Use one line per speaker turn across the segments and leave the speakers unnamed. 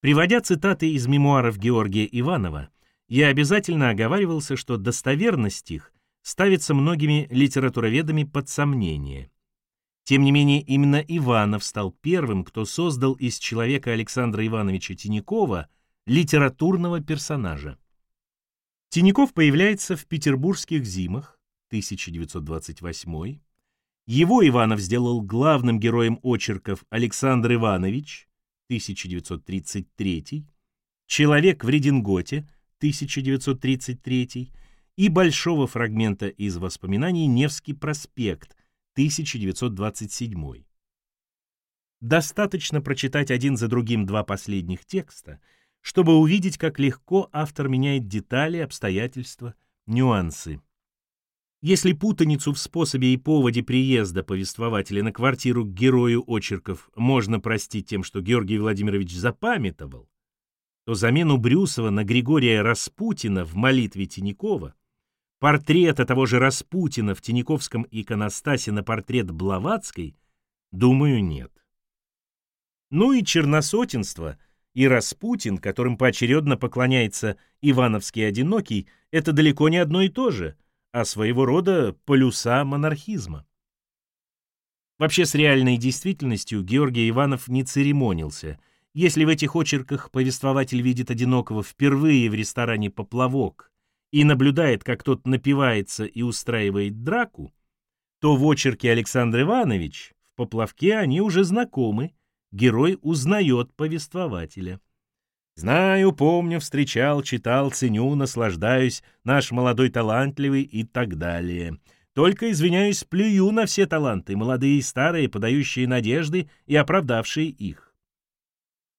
Приводя цитаты из мемуаров Георгия Иванова, я обязательно оговаривался, что достоверность их ставится многими литературоведами под сомнение. Тем не менее, именно Иванов стал первым, кто создал из человека Александра Ивановича Тинякова литературного персонажа. Тиняков появляется в петербургских зимах 1928 Его Иванов сделал главным героем очерков Александр Иванович 1933, Человек в Рединготе 1933 и большого фрагмента из воспоминаний Невский проспект 1927. Достаточно прочитать один за другим два последних текста – чтобы увидеть, как легко автор меняет детали, обстоятельства, нюансы. Если путаницу в способе и поводе приезда повествователя на квартиру к герою очерков можно простить тем, что Георгий Владимирович запамятовал, то замену Брюсова на Григория Распутина в молитве Тинякова, портрета того же Распутина в Тиняковском иконостасе на портрет Блаватской, думаю, нет. Ну и черносотенство — и Распутин, которым поочередно поклоняется Ивановский одинокий, это далеко не одно и то же, а своего рода полюса монархизма. Вообще с реальной действительностью Георгий Иванов не церемонился. Если в этих очерках повествователь видит одинокого впервые в ресторане «Поплавок» и наблюдает, как тот напивается и устраивает драку, то в очерке Александр Иванович в «Поплавке» они уже знакомы герой узнает повествователя. Знаю, помню, встречал, читал, ценю, наслаждаюсь, наш молодой талантливый и так далее. Только, извиняюсь, плюю на все таланты, молодые и старые, подающие надежды и оправдавшие их.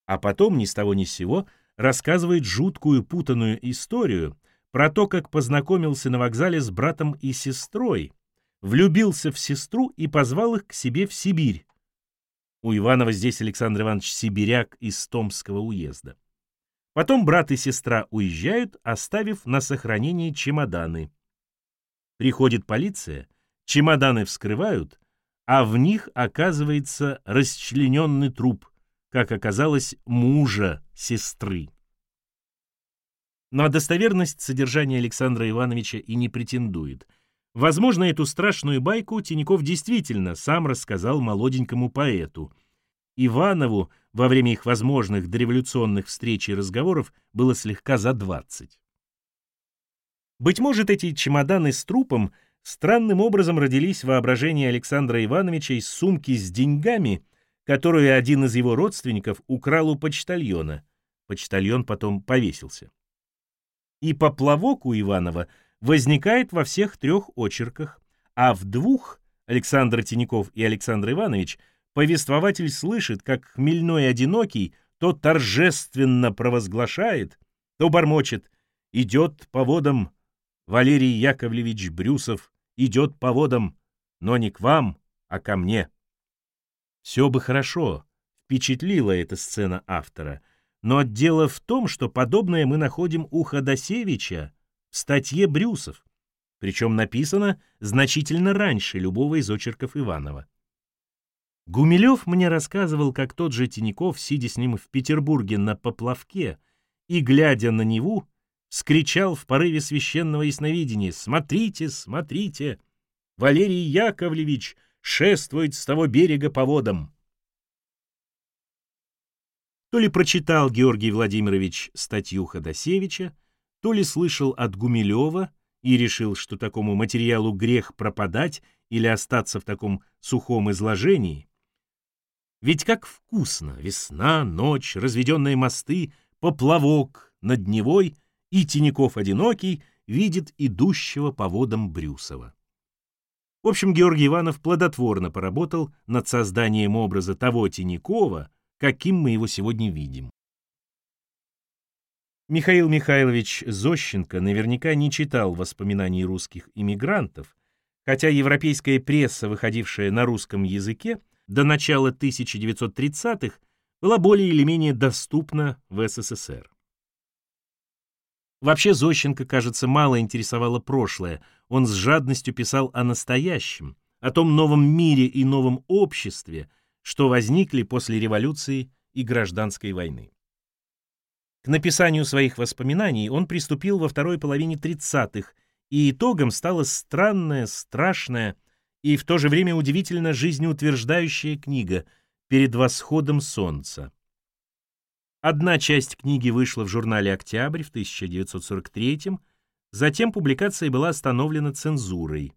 А потом ни с того ни с сего рассказывает жуткую путанную историю про то, как познакомился на вокзале с братом и сестрой, влюбился в сестру и позвал их к себе в Сибирь, у Иванова здесь Александр Иванович Сибиряк из Томского уезда. Потом брат и сестра уезжают, оставив на сохранение чемоданы. Приходит полиция, чемоданы вскрывают, а в них оказывается расчлененный труп, как оказалось, мужа сестры. На достоверность содержания Александра Ивановича и не претендует – Возможно, эту страшную байку Тиняков действительно сам рассказал молоденькому поэту. Иванову во время их возможных дореволюционных встреч и разговоров было слегка за двадцать. Быть может, эти чемоданы с трупом странным образом родились в воображении Александра Ивановича из сумки с деньгами, которую один из его родственников украл у почтальона. Почтальон потом повесился. И поплавок у Иванова — возникает во всех трех очерках, а в двух, Александр Тиняков и Александр Иванович, повествователь слышит, как хмельной одинокий то торжественно провозглашает, то бормочет «Идет по водам Валерий Яковлевич Брюсов, идет по водам, но не к вам, а ко мне». Все бы хорошо, впечатлила эта сцена автора, но дело в том, что подобное мы находим у Ходосевича, в статье Брюсов, причем написано значительно раньше любого из очерков Иванова. Гумилев мне рассказывал, как тот же Тиняков, сидя с ним в Петербурге на поплавке и, глядя на Неву, скричал в порыве священного ясновидения «Смотрите, смотрите! Валерий Яковлевич шествует с того берега по водам!» То ли прочитал Георгий Владимирович статью Ходосевича, то ли слышал от Гумилева и решил, что такому материалу грех пропадать или остаться в таком сухом изложении. Ведь как вкусно весна, ночь, разведенные мосты, поплавок над Невой и Тиняков одинокий видит идущего по водам Брюсова. В общем, Георгий Иванов плодотворно поработал над созданием образа того Тинякова, каким мы его сегодня видим. Михаил Михайлович Зощенко наверняка не читал воспоминаний русских иммигрантов, хотя европейская пресса, выходившая на русском языке, до начала 1930-х была более или менее доступна в СССР. Вообще Зощенко, кажется, мало интересовало прошлое, он с жадностью писал о настоящем, о том новом мире и новом обществе, что возникли после революции и гражданской войны. К написанию своих воспоминаний он приступил во второй половине 30-х, и итогом стала странная, страшная и в то же время удивительно жизнеутверждающая книга «Перед восходом солнца». Одна часть книги вышла в журнале «Октябрь» в 1943 затем публикация была остановлена цензурой.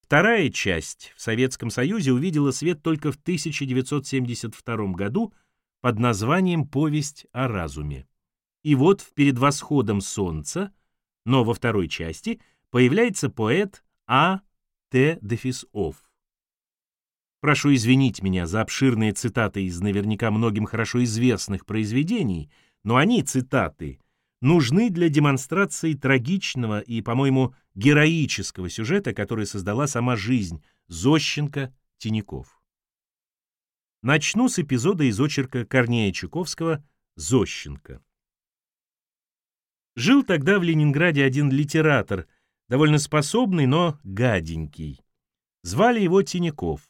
Вторая часть в Советском Союзе увидела свет только в 1972 году под названием «Повесть о разуме». И вот перед восходом солнца, но во второй части, появляется поэт А. Т. Дефисов. Прошу извинить меня за обширные цитаты из наверняка многим хорошо известных произведений, но они, цитаты, нужны для демонстрации трагичного и, по-моему, героического сюжета, который создала сама жизнь Зощенко-Тиняков. Начну с эпизода из очерка Корнея Чуковского «Зощенко». Жил тогда в Ленинграде один литератор, довольно способный, но гаденький. Звали его Тиняков.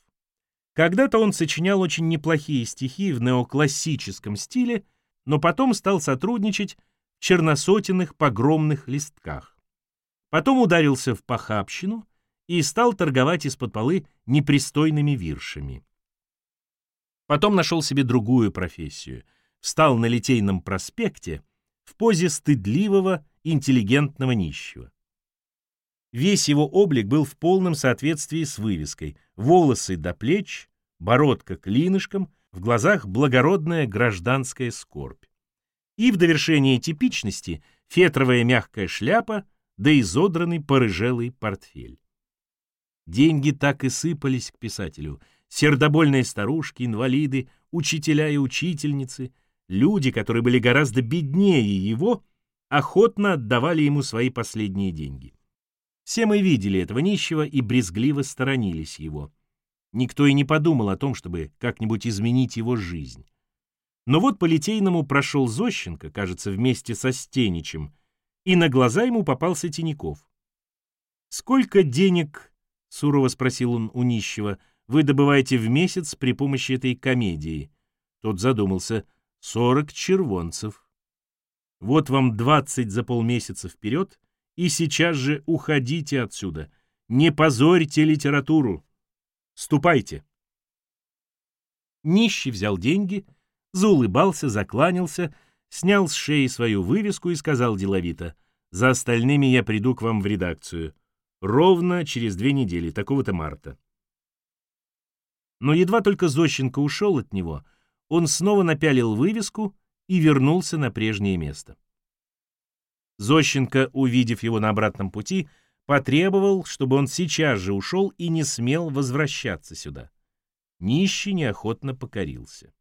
Когда-то он сочинял очень неплохие стихи в неоклассическом стиле, но потом стал сотрудничать в черносотенных погромных листках. Потом ударился в похабщину и стал торговать из-под полы непристойными виршами. Потом нашел себе другую профессию. Встал на Литейном проспекте в позе стыдливого, интеллигентного нищего. Весь его облик был в полном соответствии с вывеской. Волосы до плеч, бородка клинышком, в глазах благородная гражданская скорбь. И в довершение типичности фетровая мягкая шляпа да изодранный порыжелый портфель. Деньги так и сыпались к писателю. Сердобольные старушки, инвалиды, учителя и учительницы, люди, которые были гораздо беднее его, охотно отдавали ему свои последние деньги. Все мы видели этого нищего и брезгливо сторонились его. Никто и не подумал о том, чтобы как-нибудь изменить его жизнь. Но вот по Литейному прошел Зощенко, кажется, вместе со Стеничем, и на глаза ему попался Тиняков. «Сколько денег, — сурово спросил он у нищего, — вы добываете в месяц при помощи этой комедии?» Тот задумался. «Сорок червонцев. Вот вам двадцать за полмесяца вперед, и сейчас же уходите отсюда. Не позорьте литературу. Ступайте. Нищий взял деньги, заулыбался, закланялся, снял с шеи свою вывеску и сказал деловито, «За остальными я приду к вам в редакцию. Ровно через две недели, такого-то марта». Но едва только Зощенко ушел от него, он снова напялил вывеску и вернулся на прежнее место. Зощенко, увидев его на обратном пути, потребовал, чтобы он сейчас же ушел и не смел возвращаться сюда. Нищий неохотно покорился.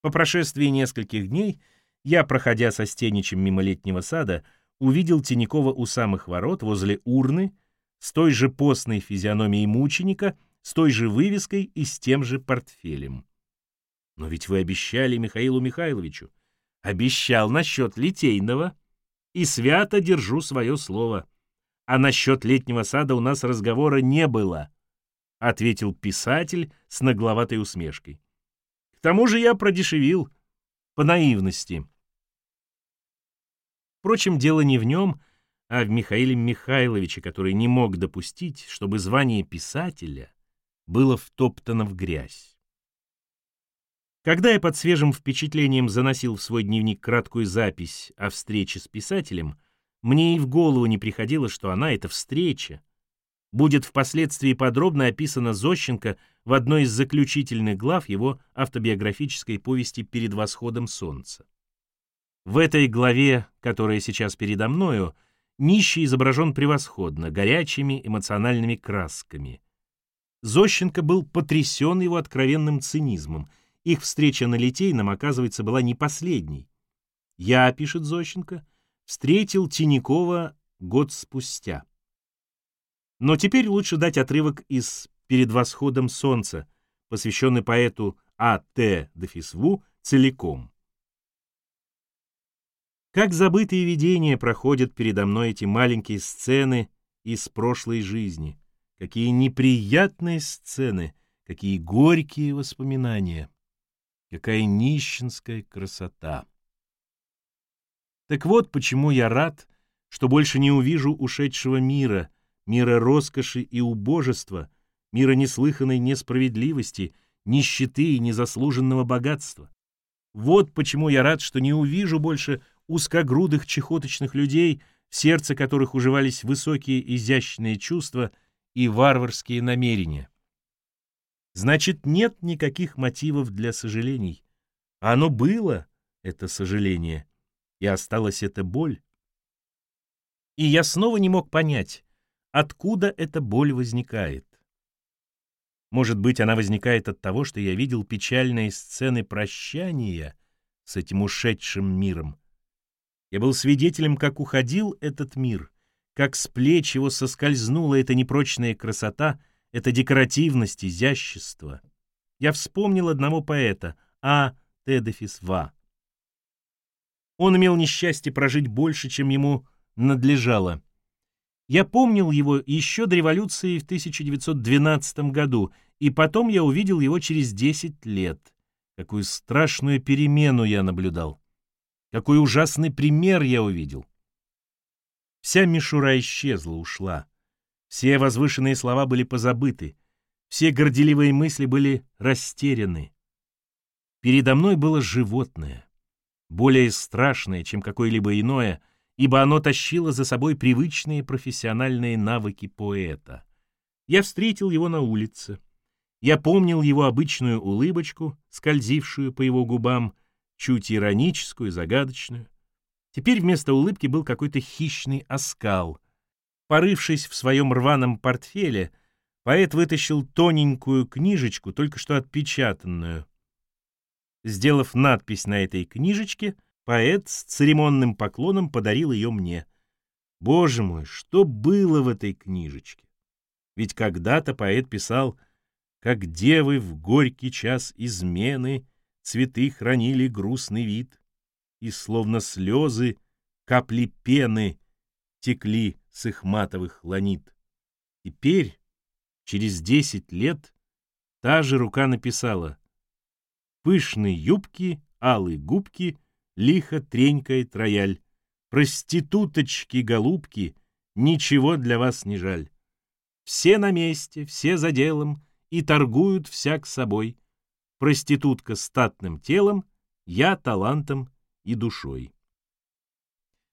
По прошествии нескольких дней я, проходя со стеничем мимо летнего сада, увидел Тинякова у самых ворот, возле урны, с той же постной физиономией мученика, с той же вывеской и с тем же портфелем. Но ведь вы обещали Михаилу Михайловичу. Обещал насчет Литейного и свято держу свое слово. А насчет летнего сада у нас разговора не было, — ответил писатель с нагловатой усмешкой. К тому же я продешевил, по наивности. Впрочем, дело не в нем, а в Михаиле Михайловиче, который не мог допустить, чтобы звание писателя было втоптано в грязь. Когда я под свежим впечатлением заносил в свой дневник краткую запись о встрече с писателем, мне и в голову не приходило, что она, эта встреча, будет впоследствии подробно описана Зощенко в одной из заключительных глав его автобиографической повести «Перед восходом солнца». В этой главе, которая сейчас передо мною, нищий изображен превосходно, горячими эмоциональными красками. Зощенко был потрясен его откровенным цинизмом — их встреча на Литейном, оказывается, была не последней. Я, пишет Зощенко, встретил Тинякова год спустя. Но теперь лучше дать отрывок из «Перед восходом солнца», посвященный поэту А.Т. Дефисву целиком. Как забытые видения проходят передо мной эти маленькие сцены из прошлой жизни. Какие неприятные сцены, какие горькие воспоминания. Какая нищенская красота! Так вот, почему я рад, что больше не увижу ушедшего мира, мира роскоши и убожества, мира неслыханной несправедливости, нищеты и незаслуженного богатства. Вот почему я рад, что не увижу больше узкогрудых чехоточных людей, в сердце которых уживались высокие изящные чувства и варварские намерения. Значит, нет никаких мотивов для сожалений. Оно было, это сожаление, и осталась эта боль. И я снова не мог понять, откуда эта боль возникает. Может быть, она возникает от того, что я видел печальные сцены прощания с этим ушедшим миром. Я был свидетелем, как уходил этот мир, как с плеч его соскользнула эта непрочная красота, эта декоративность, изящество. Я вспомнил одного поэта, А. Тедефис Ва. Он имел несчастье прожить больше, чем ему надлежало. Я помнил его еще до революции в 1912 году, и потом я увидел его через 10 лет. Какую страшную перемену я наблюдал. Какой ужасный пример я увидел. Вся мишура исчезла, ушла. Все возвышенные слова были позабыты. Все горделивые мысли были растеряны. Передо мной было животное, более страшное, чем какое-либо иное — ибо оно тащило за собой привычные профессиональные навыки поэта. Я встретил его на улице. Я помнил его обычную улыбочку, скользившую по его губам, чуть ироническую, загадочную. Теперь вместо улыбки был какой-то хищный оскал. Порывшись в своем рваном портфеле, поэт вытащил тоненькую книжечку, только что отпечатанную. Сделав надпись на этой книжечке — Поэт с церемонным поклоном подарил ее мне. Боже мой, что было в этой книжечке? Ведь когда-то поэт писал, как девы в горький час измены цветы хранили грустный вид, и словно слезы капли пены текли с их матовых ланит. Теперь, через десять лет, та же рука написала «Пышные юбки, алые губки — лихо тренькает рояль. Проституточки-голубки, ничего для вас не жаль. Все на месте, все за делом, и торгуют всяк собой. Проститутка статным телом, я талантом и душой.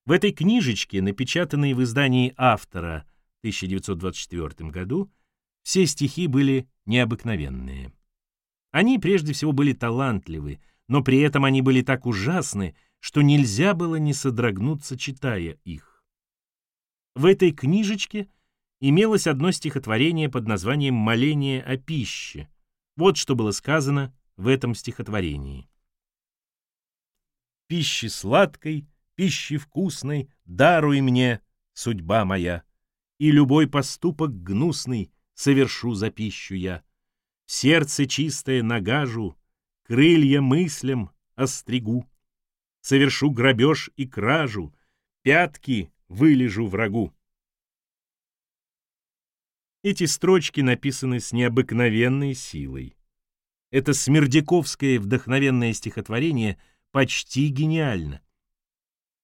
В этой книжечке, напечатанной в издании автора в 1924 году, все стихи были необыкновенные. Они прежде всего были талантливы, но при этом они были так ужасны, что нельзя было не содрогнуться, читая их. В этой книжечке имелось одно стихотворение под названием «Моление о пище». Вот что было сказано в этом стихотворении. «Пищи сладкой, пищи вкусной даруй мне, судьба моя, и любой поступок гнусный совершу за пищу я. Сердце чистое нагажу, крылья мыслям остригу. Совершу грабеж и кражу, пятки вылежу врагу. Эти строчки написаны с необыкновенной силой. Это смердяковское вдохновенное стихотворение почти гениально.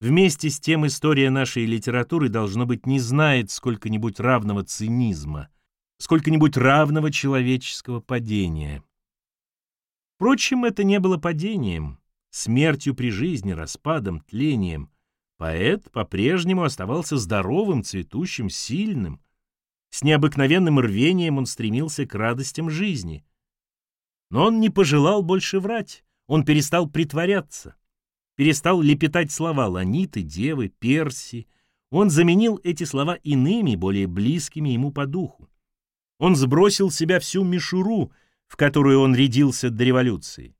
Вместе с тем история нашей литературы, должно быть, не знает сколько-нибудь равного цинизма, сколько-нибудь равного человеческого падения. Впрочем, это не было падением, смертью при жизни, распадом, тлением. Поэт по-прежнему оставался здоровым, цветущим, сильным. С необыкновенным рвением он стремился к радостям жизни. Но он не пожелал больше врать, он перестал притворяться, перестал лепетать слова ланиты, девы, перси. Он заменил эти слова иными, более близкими ему по духу. Он сбросил с себя всю мишуру — в которую он рядился до революции.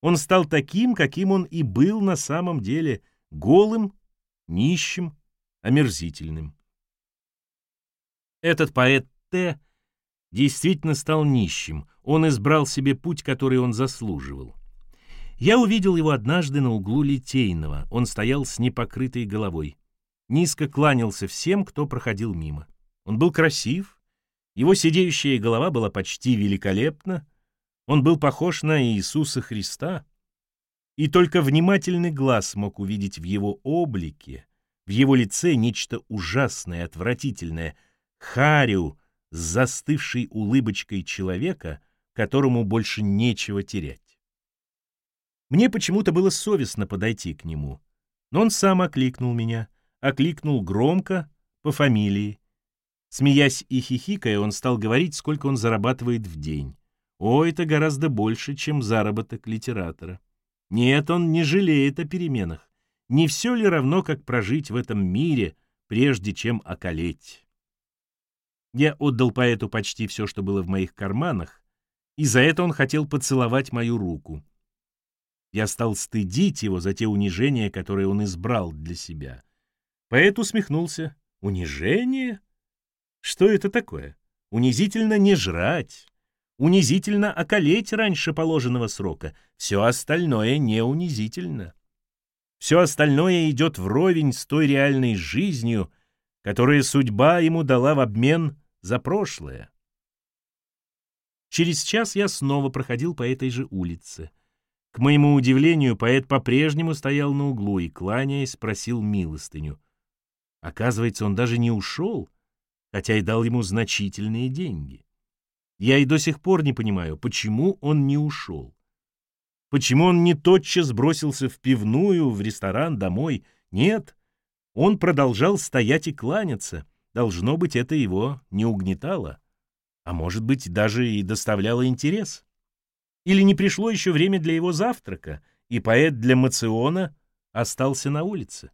Он стал таким, каким он и был на самом деле, голым, нищим, омерзительным. Этот поэт Т. действительно стал нищим, он избрал себе путь, который он заслуживал. Я увидел его однажды на углу Литейного, он стоял с непокрытой головой. Низко кланялся всем, кто проходил мимо. Он был красив, его сидеющая голова была почти великолепна, он был похож на Иисуса Христа. И только внимательный глаз мог увидеть в его облике, в его лице нечто ужасное, отвратительное, харю с застывшей улыбочкой человека, которому больше нечего терять. Мне почему-то было совестно подойти к нему, но он сам окликнул меня, окликнул громко, по фамилии. Смеясь и хихикая, он стал говорить, сколько он зарабатывает в день. О, это гораздо больше, чем заработок литератора. Нет, он не жалеет о переменах. Не все ли равно, как прожить в этом мире, прежде чем околеть? Я отдал поэту почти все, что было в моих карманах, и за это он хотел поцеловать мою руку. Я стал стыдить его за те унижения, которые он избрал для себя. Поэт усмехнулся. «Унижение? Что это такое? Унизительно не жрать, унизительно околеть раньше положенного срока. Все остальное не унизительно. Все остальное идет вровень с той реальной жизнью, которую судьба ему дала в обмен за прошлое. Через час я снова проходил по этой же улице. К моему удивлению, поэт по-прежнему стоял на углу и, кланяясь, просил милостыню. Оказывается, он даже не ушел, хотя и дал ему значительные деньги. Я и до сих пор не понимаю, почему он не ушел. Почему он не тотчас бросился в пивную, в ресторан, домой? Нет, он продолжал стоять и кланяться. Должно быть, это его не угнетало. А может быть, даже и доставляло интерес. Или не пришло еще время для его завтрака, и поэт для Мациона остался на улице.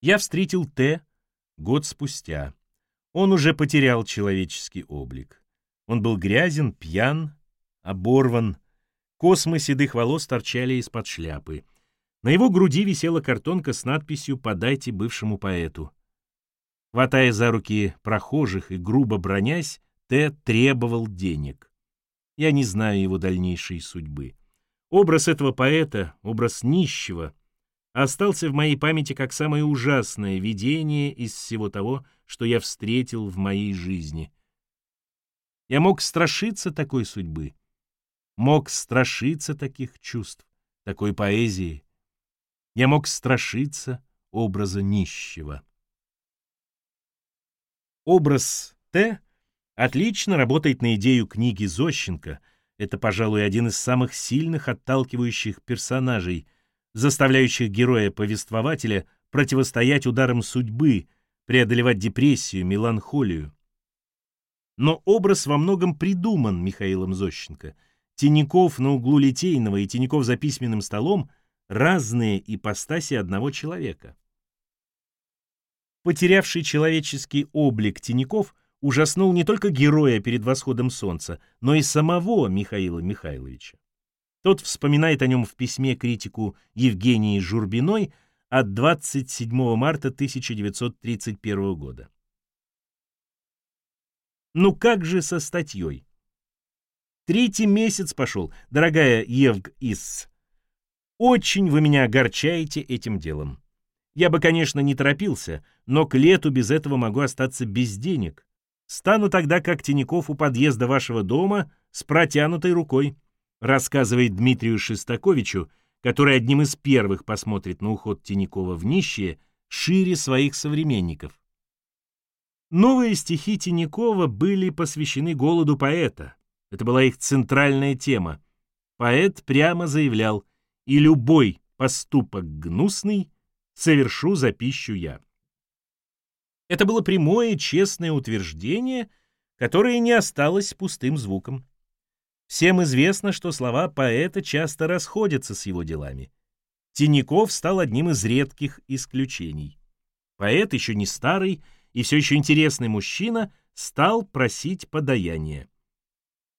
Я встретил Т год спустя. Он уже потерял человеческий облик. Он был грязен, пьян, оборван. Космы седых волос торчали из-под шляпы. На его груди висела картонка с надписью «Подайте бывшему поэту». Хватая за руки прохожих и грубо бронясь, Т требовал денег. Я не знаю его дальнейшей судьбы. Образ этого поэта, образ нищего, остался в моей памяти как самое ужасное видение из всего того, что я встретил в моей жизни. Я мог страшиться такой судьбы, мог страшиться таких чувств, такой поэзии. Я мог страшиться образа нищего. Образ Т отлично работает на идею книги Зощенко. Это, пожалуй, один из самых сильных отталкивающих персонажей, заставляющих героя-повествователя противостоять ударам судьбы, преодолевать депрессию, меланхолию. Но образ во многом придуман Михаилом Зощенко. Тиняков на углу Литейного и Тиняков за письменным столом — разные ипостаси одного человека. Потерявший человеческий облик Тиняков — ужаснул не только героя перед восходом солнца, но и самого Михаила Михайловича. Тот вспоминает о нем в письме критику Евгении Журбиной от 27 марта 1931 года. Ну как же со статьей? Третий месяц пошел, дорогая Евг Ис. Очень вы меня огорчаете этим делом. Я бы, конечно, не торопился, но к лету без этого могу остаться без денег. Стану тогда, как Тиняков у подъезда вашего дома, с протянутой рукой, рассказывает Дмитрию Шестаковичу, который одним из первых посмотрит на уход Тинякова в нищие шире своих современников. Новые стихи Тинякова были посвящены голоду поэта. Это была их центральная тема. Поэт прямо заявлял «И любой поступок гнусный совершу за пищу я». Это было прямое, честное утверждение, которое не осталось пустым звуком. Всем известно, что слова поэта часто расходятся с его делами. Тиняков стал одним из редких исключений. Поэт, еще не старый и все еще интересный мужчина, стал просить подаяния.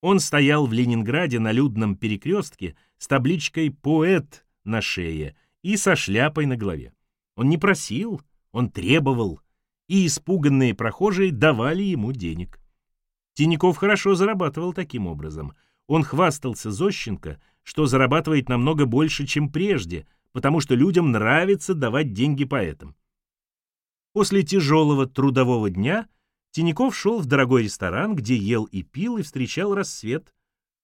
Он стоял в Ленинграде на людном перекрестке с табличкой «Поэт» на шее и со шляпой на голове. Он не просил, он требовал — и испуганные прохожие давали ему денег. Тиняков хорошо зарабатывал таким образом. Он хвастался Зощенко, что зарабатывает намного больше, чем прежде, потому что людям нравится давать деньги поэтам. После тяжелого трудового дня Тиняков шел в дорогой ресторан, где ел и пил и встречал рассвет,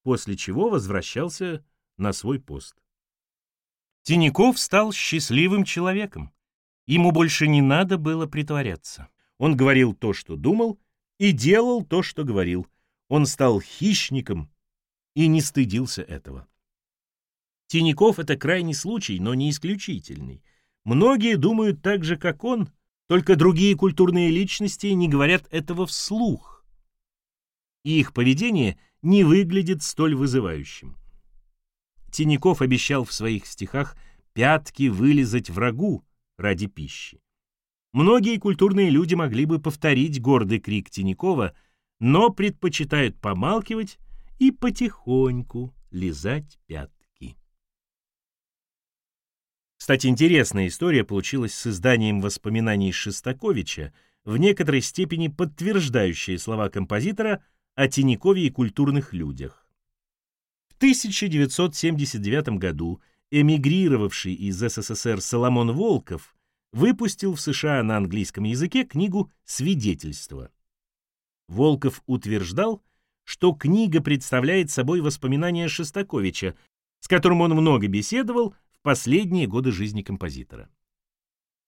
после чего возвращался на свой пост. Тиняков стал счастливым человеком. Ему больше не надо было притворяться. Он говорил то, что думал, и делал то, что говорил. Он стал хищником и не стыдился этого. Тиняков — это крайний случай, но не исключительный. Многие думают так же, как он, только другие культурные личности не говорят этого вслух. И их поведение не выглядит столь вызывающим. Тиняков обещал в своих стихах пятки вылезать врагу ради пищи. Многие культурные люди могли бы повторить гордый крик Тинякова, но предпочитают помалкивать и потихоньку лизать пятки. Кстати, интересная история получилась с изданием воспоминаний Шестаковича, в некоторой степени подтверждающие слова композитора о Тинякове и культурных людях. В 1979 году эмигрировавший из СССР Соломон Волков выпустил в США на английском языке книгу «Свидетельство». Волков утверждал, что книга представляет собой воспоминания Шостаковича, с которым он много беседовал в последние годы жизни композитора.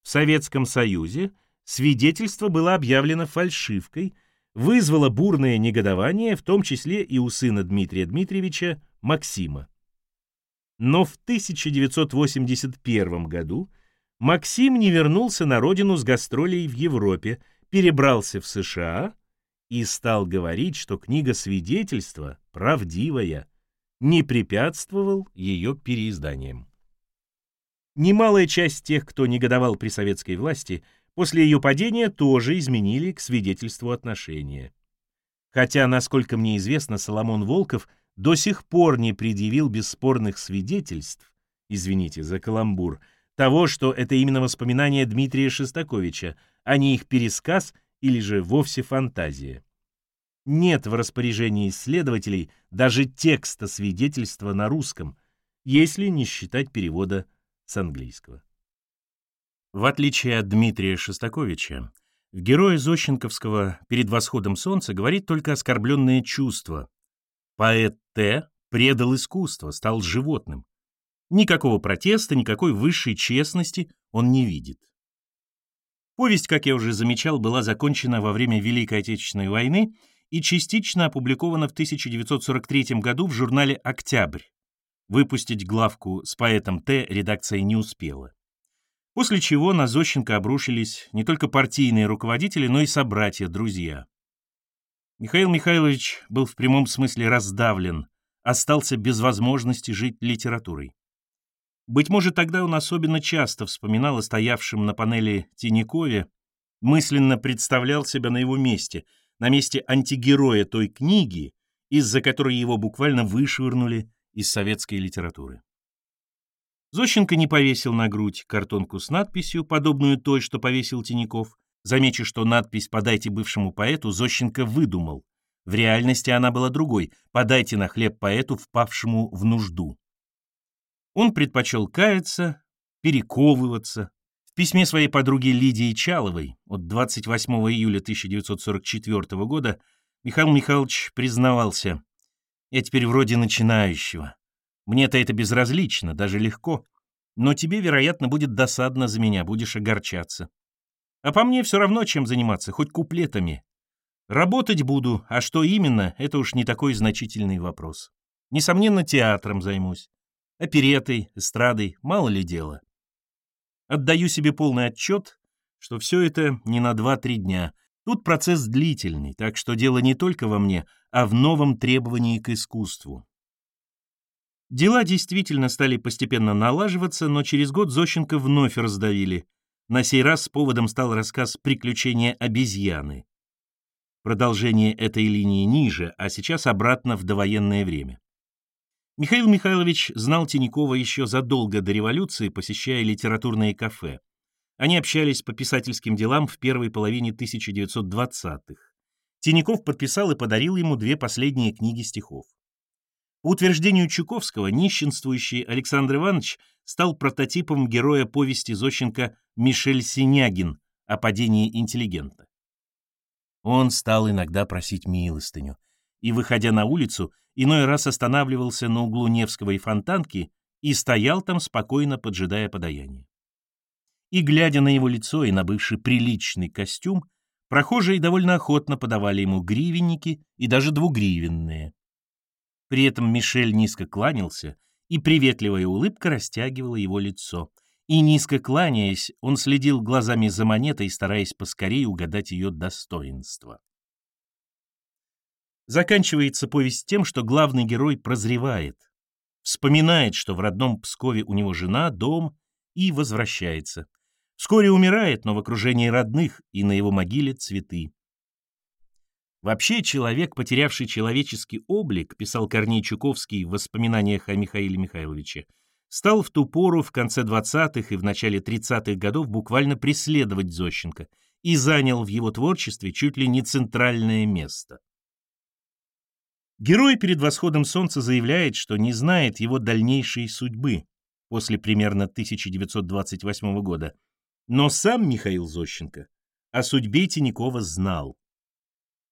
В Советском Союзе свидетельство было объявлено фальшивкой, вызвало бурное негодование, в том числе и у сына Дмитрия Дмитриевича Максима. Но в 1981 году Максим не вернулся на родину с гастролей в Европе, перебрался в США и стал говорить, что книга свидетельства правдивая, не препятствовал ее переизданиям. Немалая часть тех, кто негодовал при советской власти, после ее падения тоже изменили к свидетельству отношения. Хотя, насколько мне известно, Соломон Волков до сих пор не предъявил бесспорных свидетельств, извините за каламбур, того, что это именно воспоминания Дмитрия Шестаковича, а не их пересказ или же вовсе фантазия. Нет в распоряжении исследователей даже текста свидетельства на русском, если не считать перевода с английского. В отличие от Дмитрия Шестаковича, в герое Зощенковского «Перед восходом солнца» говорит только оскорбленное чувство. Поэт Т. предал искусство, стал животным. Никакого протеста, никакой высшей честности он не видит. Повесть, как я уже замечал, была закончена во время Великой Отечественной войны и частично опубликована в 1943 году в журнале «Октябрь». Выпустить главку с поэтом Т. редакция не успела. После чего на Зощенко обрушились не только партийные руководители, но и собратья, друзья. Михаил Михайлович был в прямом смысле раздавлен, остался без возможности жить литературой. Быть может, тогда он особенно часто вспоминал о стоявшем на панели Тиньякове, мысленно представлял себя на его месте, на месте антигероя той книги, из-за которой его буквально вышвырнули из советской литературы. Зощенко не повесил на грудь картонку с надписью, подобную той, что повесил Тиняков. Замечу, что надпись «Подайте бывшему поэту» Зощенко выдумал. В реальности она была другой «Подайте на хлеб поэту, впавшему в нужду». Он предпочел каяться, перековываться. В письме своей подруге Лидии Чаловой от 28 июля 1944 года Михаил Михайлович признавался, «Я теперь вроде начинающего. Мне-то это безразлично, даже легко, но тебе, вероятно, будет досадно за меня, будешь огорчаться. А по мне все равно, чем заниматься, хоть куплетами. Работать буду, а что именно, это уж не такой значительный вопрос. Несомненно, театром займусь оперетой, эстрадой, мало ли дело. Отдаю себе полный отчет, что все это не на 2-3 дня. Тут процесс длительный, так что дело не только во мне, а в новом требовании к искусству. Дела действительно стали постепенно налаживаться, но через год Зощенко вновь раздавили. На сей раз поводом стал рассказ «Приключения обезьяны». Продолжение этой линии ниже, а сейчас обратно в довоенное время. Михаил Михайлович знал Тинякова еще задолго до революции, посещая литературные кафе. Они общались по писательским делам в первой половине 1920-х. Тиняков подписал и подарил ему две последние книги стихов. По утверждению Чуковского, нищенствующий Александр Иванович стал прототипом героя повести Зощенко Мишель Синягин о падении интеллигента. Он стал иногда просить милостыню, и, выходя на улицу, иной раз останавливался на углу Невского и Фонтанки и стоял там, спокойно поджидая подаяние. И, глядя на его лицо и на бывший приличный костюм, прохожие довольно охотно подавали ему гривенники и даже двугривенные. При этом Мишель низко кланялся, и приветливая улыбка растягивала его лицо. И низко кланяясь, он следил глазами за монетой, стараясь поскорее угадать ее достоинство. Заканчивается повесть тем, что главный герой прозревает, вспоминает, что в родном Пскове у него жена, дом, и возвращается. Вскоре умирает, но в окружении родных, и на его могиле цветы. Вообще, человек, потерявший человеческий облик, писал Корней Чуковский в воспоминаниях о Михаиле Михайловиче, стал в ту пору, в конце 20-х и в начале 30-х годов буквально преследовать Зощенко и занял в его творчестве чуть ли не центральное место. Герой перед восходом солнца заявляет, что не знает его дальнейшей судьбы после примерно 1928 года, но сам Михаил Зощенко о судьбе Тинякова знал.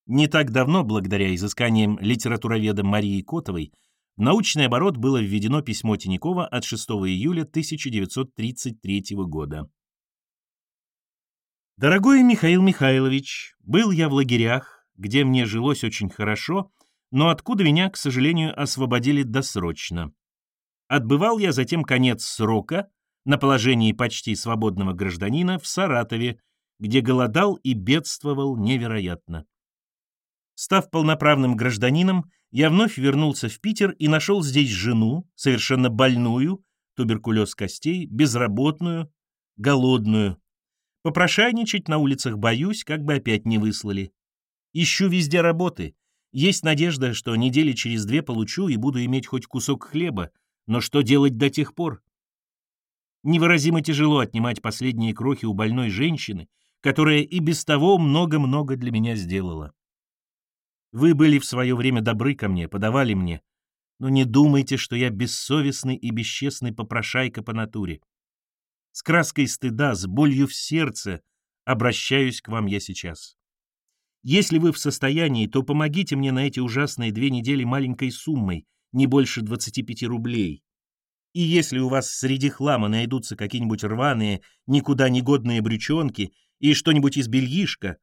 Не так давно, благодаря изысканиям литературоведа Марии Котовой, в научный оборот было введено письмо Тинякова от 6 июля 1933 года. «Дорогой Михаил Михайлович, был я в лагерях, где мне жилось очень хорошо, но откуда меня, к сожалению, освободили досрочно. Отбывал я затем конец срока на положении почти свободного гражданина в Саратове, где голодал и бедствовал невероятно. Став полноправным гражданином, я вновь вернулся в Питер и нашел здесь жену, совершенно больную, туберкулез костей, безработную, голодную. Попрошайничать на улицах боюсь, как бы опять не выслали. Ищу везде работы. Есть надежда, что недели через две получу и буду иметь хоть кусок хлеба, но что делать до тех пор? Невыразимо тяжело отнимать последние крохи у больной женщины, которая и без того много-много для меня сделала. Вы были в свое время добры ко мне, подавали мне. Но не думайте, что я бессовестный и бесчестный попрошайка по натуре. С краской стыда, с болью в сердце обращаюсь к вам я сейчас. Если вы в состоянии, то помогите мне на эти ужасные две недели маленькой суммой, не больше 25 рублей. И если у вас среди хлама найдутся какие-нибудь рваные, никуда не годные брючонки и что-нибудь из бельишка,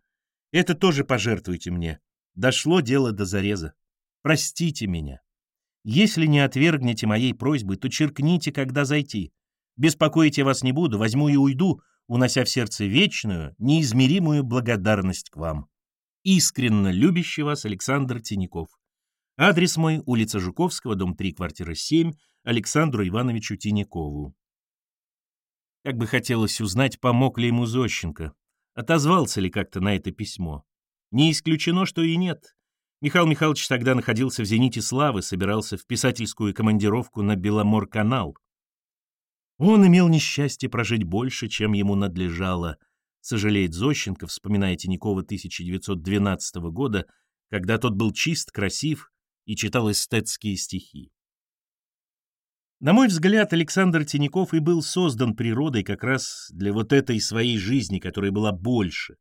это тоже пожертвуйте мне. Дошло дело до зареза. Простите меня. Если не отвергнете моей просьбы, то черкните, когда зайти. Беспокоить я вас не буду, возьму и уйду, унося в сердце вечную, неизмеримую благодарность к вам. Искренне любящий вас Александр Тиняков. Адрес мой, улица Жуковского, дом 3, квартира 7, Александру Ивановичу Тинякову. Как бы хотелось узнать, помог ли ему Зощенко, отозвался ли как-то на это письмо. Не исключено, что и нет. Михаил Михайлович тогда находился в «Зените славы», собирался в писательскую командировку на Беломор-канал. Он имел несчастье прожить больше, чем ему надлежало, сожалеет Зощенко, вспоминая Тинякова 1912 года, когда тот был чист, красив и читал эстетские стихи. На мой взгляд, Александр Тиняков и был создан природой как раз для вот этой своей жизни, которая была больше,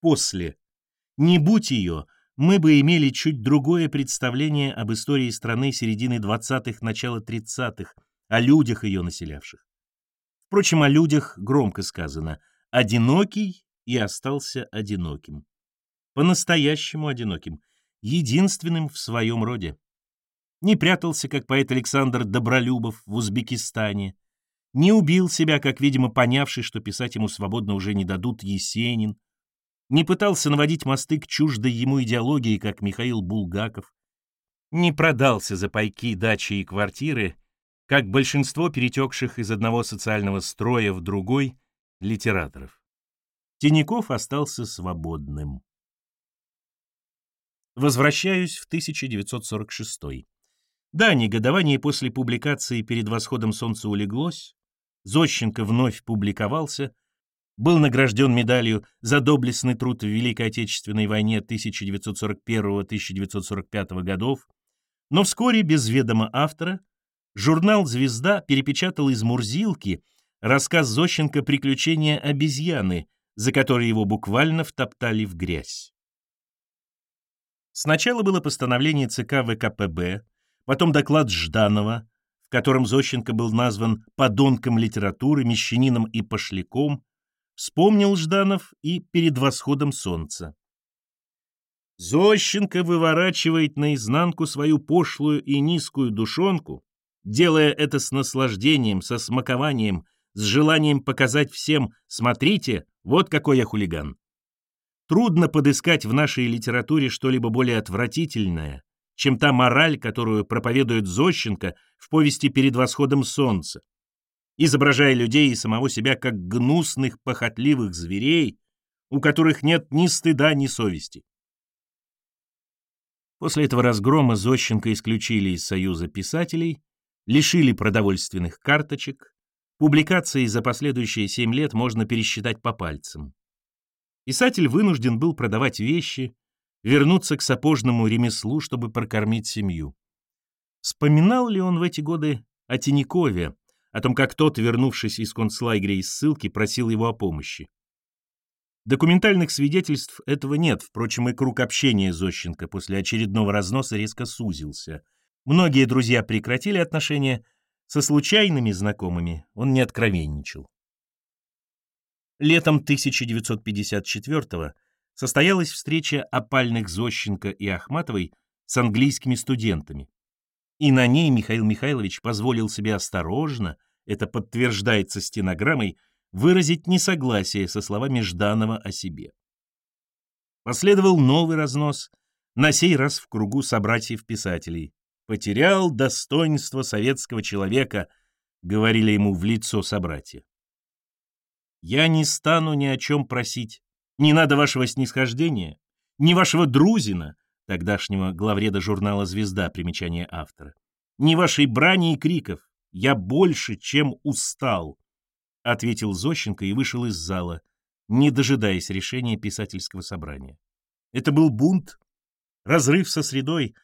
после не будь ее, мы бы имели чуть другое представление об истории страны середины 20-х, начала 30-х, о людях ее населявших. Впрочем, о людях громко сказано «одинокий» и остался одиноким. По-настоящему одиноким, единственным в своем роде. Не прятался, как поэт Александр Добролюбов в Узбекистане, не убил себя, как, видимо, понявший, что писать ему свободно уже не дадут Есенин, не пытался наводить мосты к чуждой ему идеологии, как Михаил Булгаков, не продался за пайки дачи и квартиры, как большинство перетекших из одного социального строя в другой литераторов. Тиняков остался свободным. Возвращаюсь в 1946 Да, негодование после публикации «Перед восходом солнца улеглось», Зощенко вновь публиковался, был награжден медалью за доблестный труд в Великой Отечественной войне 1941-1945 годов, но вскоре без ведома автора журнал «Звезда» перепечатал из Мурзилки рассказ Зощенко «Приключения обезьяны», за который его буквально втоптали в грязь. Сначала было постановление ЦК ВКПБ, потом доклад Жданова, в котором Зощенко был назван подонком литературы, мещанином и пошляком, вспомнил Жданов и перед восходом солнца. Зощенко выворачивает наизнанку свою пошлую и низкую душонку, делая это с наслаждением, со смакованием, с желанием показать всем «смотрите, вот какой я хулиган». Трудно подыскать в нашей литературе что-либо более отвратительное, чем та мораль, которую проповедует Зощенко в повести «Перед восходом солнца», изображая людей и самого себя как гнусных, похотливых зверей, у которых нет ни стыда, ни совести. После этого разгрома Зощенко исключили из Союза писателей, лишили продовольственных карточек, публикации за последующие семь лет можно пересчитать по пальцам. Писатель вынужден был продавать вещи, вернуться к сапожному ремеслу, чтобы прокормить семью. Вспоминал ли он в эти годы о Тинькове, о том, как тот, вернувшись из концлагеря из ссылки, просил его о помощи? Документальных свидетельств этого нет, впрочем, и круг общения Зощенко после очередного разноса резко сузился. Многие друзья прекратили отношения, со случайными знакомыми он не откровенничал. Летом 1954 состоялась встреча опальных Зощенко и Ахматовой с английскими студентами. И на ней Михаил Михайлович позволил себе осторожно, это подтверждается стенограммой, выразить несогласие со словами Жданова о себе. Последовал новый разнос, на сей раз в кругу собратьев-писателей. «Потерял достоинство советского человека», — говорили ему в лицо собратья. «Я не стану ни о чем просить. Не надо вашего снисхождения, ни вашего друзина», тогдашнего главреда журнала «Звезда», примечание автора, ни вашей брани и криков. Я больше, чем устал. — ответил Зощенко и вышел из зала, не дожидаясь решения писательского собрания. Это был бунт, разрыв со средой,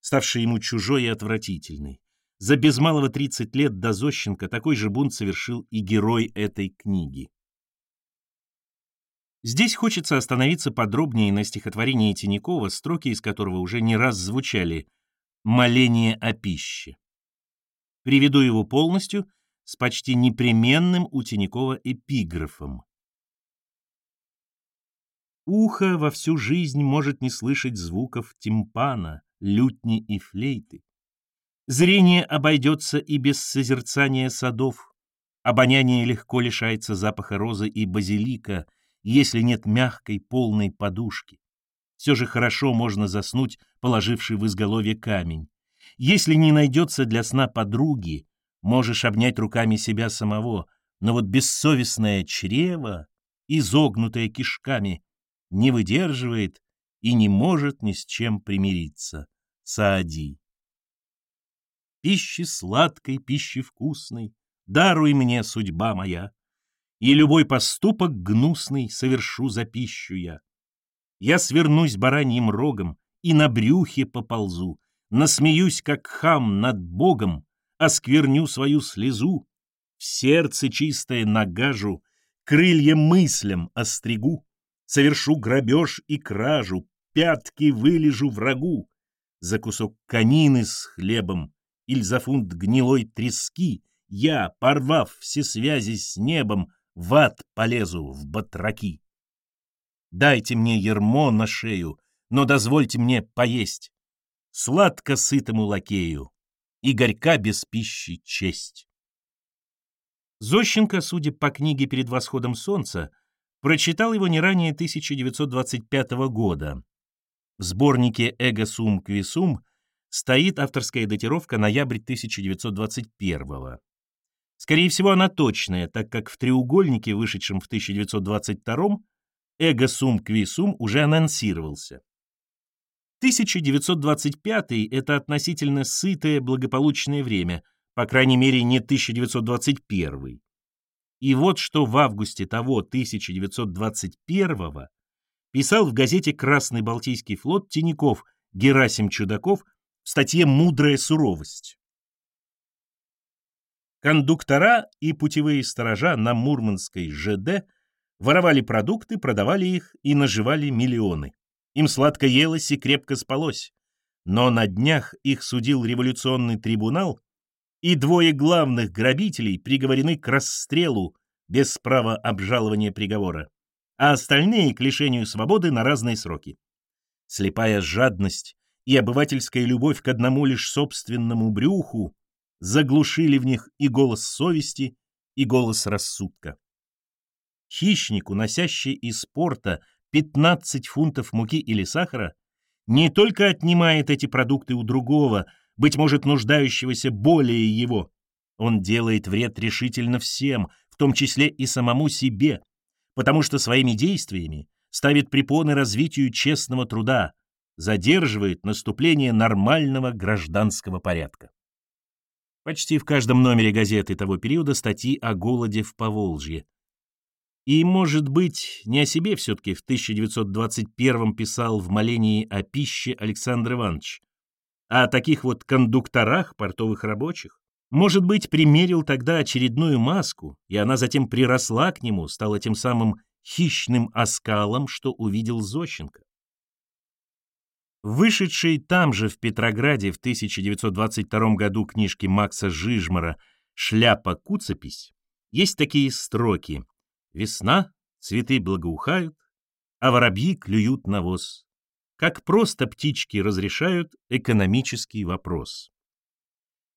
ставший ему чужой и отвратительный. За без малого 30 лет до Зощенко такой же бунт совершил и герой этой книги. Здесь хочется остановиться подробнее на стихотворении Тинякова, строки из которого уже не раз звучали «Моление о пище». Приведу его полностью с почти непременным у Тинякова эпиграфом. Ухо во всю жизнь может не слышать звуков тимпана, лютни и флейты. Зрение обойдется и без созерцания садов. Обоняние легко лишается запаха розы и базилика, если нет мягкой полной подушки. Все же хорошо можно заснуть, положивший в изголовье камень. Если не найдется для сна подруги, Можешь обнять руками себя самого, но вот бессовестное чрево, изогнутое кишками, не выдерживает и не может ни с чем примириться. Саади. Пищи сладкой, пищи вкусной, даруй мне, судьба моя, и любой поступок гнусный совершу за пищу я. Я свернусь бараньим рогом и на брюхе поползу, насмеюсь, как хам над Богом, оскверню свою слезу, в сердце чистое нагажу, крылья мыслям остригу, совершу грабеж и кражу, пятки вылежу врагу, за кусок конины с хлебом или за фунт гнилой трески я, порвав все связи с небом, в ад полезу в батраки. Дайте мне ермо на шею, но дозвольте мне поесть. Сладко сытому лакею, и горька без пищи честь. Зощенко, судя по книге «Перед восходом солнца», прочитал его не ранее 1925 года. В сборнике «Эго сум квисум» стоит авторская датировка ноябрь 1921 Скорее всего, она точная, так как в треугольнике, вышедшем в 1922 «Эго сум квисум» уже анонсировался. 1925 — это относительно сытое благополучное время, по крайней мере, не 1921. И вот что в августе того 1921 писал в газете «Красный Балтийский флот» Тиняков Герасим Чудаков в статье «Мудрая суровость». Кондуктора и путевые сторожа на Мурманской ЖД воровали продукты, продавали их и наживали миллионы. Им сладко елось и крепко спалось. Но на днях их судил революционный трибунал, и двое главных грабителей приговорены к расстрелу без права обжалования приговора, а остальные к лишению свободы на разные сроки. Слепая жадность и обывательская любовь к одному лишь собственному брюху заглушили в них и голос совести, и голос рассудка. Хищнику, носящий из порта 15 фунтов муки или сахара, не только отнимает эти продукты у другого, быть может, нуждающегося более его, он делает вред решительно всем, в том числе и самому себе, потому что своими действиями ставит препоны развитию честного труда, задерживает наступление нормального гражданского порядка. Почти в каждом номере газеты того периода статьи о голоде в Поволжье. И, может быть, не о себе все-таки в 1921 писал в молении о пище Александр Иванович, а о таких вот кондукторах портовых рабочих. Может быть, примерил тогда очередную маску, и она затем приросла к нему, стала тем самым хищным оскалом, что увидел Зощенко. Вышедшей там же, в Петрограде, в 1922 году книжки Макса Жижмара «Шляпа-куцепись» есть такие строки «Весна, цветы благоухают, а воробьи клюют навоз. Как просто птички разрешают экономический вопрос».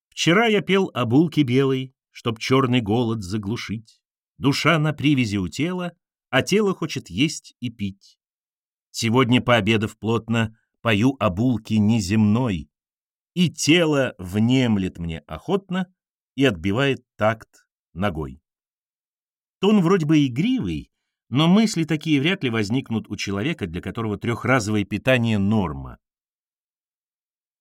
Вчера я пел о булке белой, чтоб черный голод заглушить. Душа на привязи у тела, а тело хочет есть и пить. Сегодня, пообедав плотно, пою о булке неземной, и тело внемлет мне охотно и отбивает такт ногой. Тон вроде бы игривый, но мысли такие вряд ли возникнут у человека, для которого трехразовое питание — норма.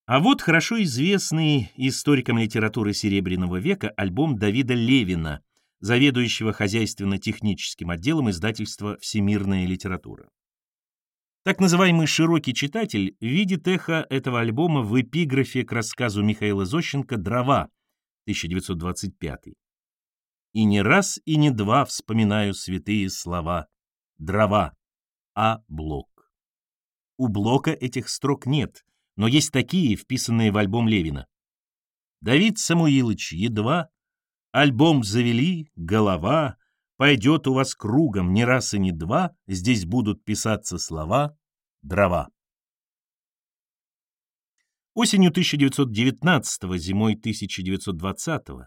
А вот хорошо известный историкам литературы Серебряного века альбом Давида Левина, заведующего хозяйственно-техническим отделом издательства «Всемирная литература». Так называемый широкий читатель видит эхо этого альбома в эпиграфе к рассказу Михаила Зощенко «Дрова» 1925. И не раз, и не два вспоминаю святые слова «Дрова», а Блок. У Блока этих строк нет, но есть такие, вписанные в альбом Левина. Давид Самуилович, едва альбом завели, голова, пойдет у вас кругом не раз и не два, здесь будут писаться слова «дрова». Осенью 1919-го, зимой 1920-го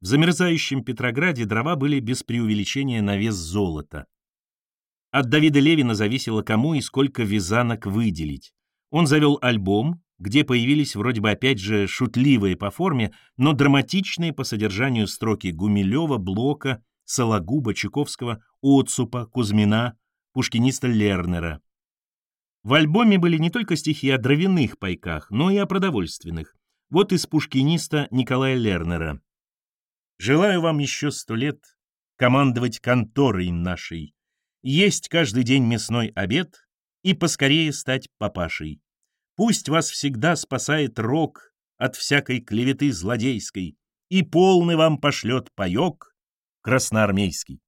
в замерзающем Петрограде дрова были без преувеличения на вес золота. От Давида Левина зависело, кому и сколько вязанок выделить. Он завел альбом, где появились вроде бы опять же шутливые по форме, но драматичные по содержанию строки Гумилева, Блока, Сологуба, Чуковского, Отцупа, Кузьмина, пушкиниста Лернера. В альбоме были не только стихи о дровяных пайках, но и о продовольственных. Вот из пушкиниста Николая Лернера. «Желаю вам еще сто лет командовать конторой нашей, есть каждый день мясной обед, и поскорее стать папашей. Пусть вас всегда спасает рок от всякой клеветы злодейской, и полный вам пошлет паек красноармейский.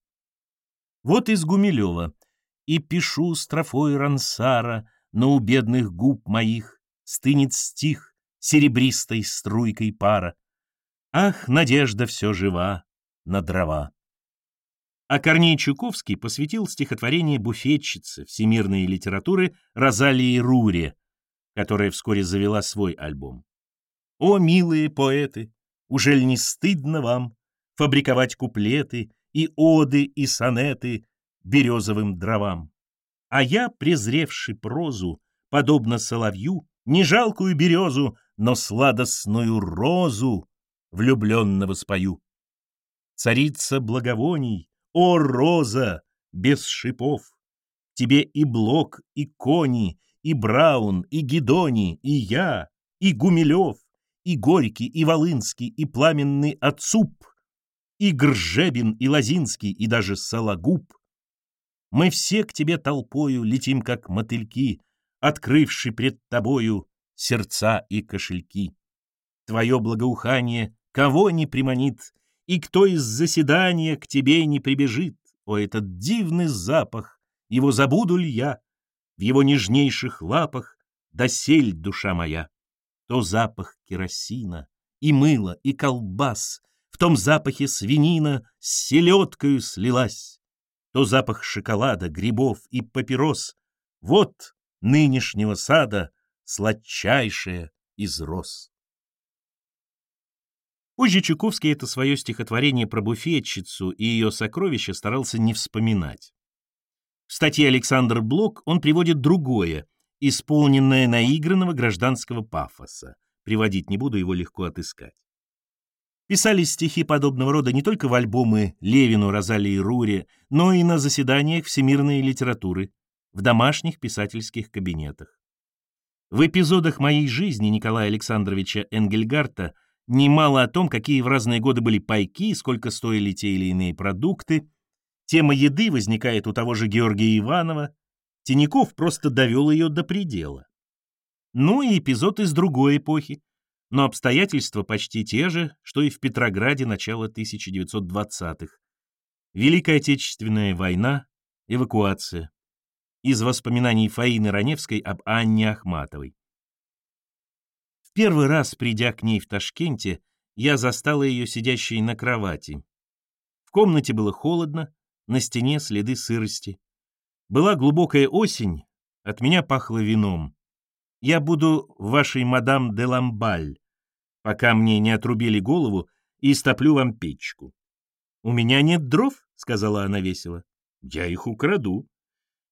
Вот из Гумилева. И пишу строфой Рансара, но у бедных губ моих стынет стих серебристой струйкой пара. Ах, надежда все жива на дрова. А Корней Чуковский посвятил стихотворение буфетчице всемирной литературы Розалии Руре, которая вскоре завела свой альбом. «О, милые поэты, ужель не стыдно вам фабриковать куплеты и оды и сонеты березовым дровам? А я, презревший прозу, подобно соловью, не жалкую березу, но сладостную розу влюбленного спою. Царица благовоний, о, роза, без шипов! Тебе и Блок, и Кони, и Браун, и Гедони, и я, и Гумилев, и Горький, и Волынский, и Пламенный Отцуп, и Гржебин, и Лозинский, и даже Сологуб. Мы все к тебе толпою летим, как мотыльки, открывши пред тобою сердца и кошельки. Твое благоухание кого не приманит, и кто из заседания к тебе не прибежит? О, этот дивный запах! Его забуду ли я? в его нежнейших лапах досель душа моя. То запах керосина, и мыла, и колбас, в том запахе свинина с селедкою слилась, то запах шоколада, грибов и папирос. Вот нынешнего сада сладчайшее из роз. Позже Чуковский это свое стихотворение про буфетчицу и ее сокровища старался не вспоминать. В статье Александр Блок он приводит другое, исполненное наигранного гражданского пафоса. Приводить не буду, его легко отыскать. Писались стихи подобного рода не только в альбомы Левину, Розалии Руре, но и на заседаниях всемирной литературы, в домашних писательских кабинетах. В эпизодах моей жизни Николая Александровича Энгельгарта немало о том, какие в разные годы были пайки, сколько стоили те или иные продукты. Тема еды возникает у того же Георгия Иванова. Тиняков просто довел ее до предела. Ну и эпизод из другой эпохи, но обстоятельства почти те же, что и в Петрограде начала 1920-х. Великая Отечественная война, эвакуация. Из воспоминаний Фаины Раневской об Анне Ахматовой. В первый раз, придя к ней в Ташкенте, я застала ее сидящей на кровати. В комнате было холодно, на стене следы сырости. Была глубокая осень, от меня пахло вином. Я буду вашей мадам де Ламбаль, пока мне не отрубили голову и стоплю вам печку. — У меня нет дров, — сказала она весело. — Я их украду.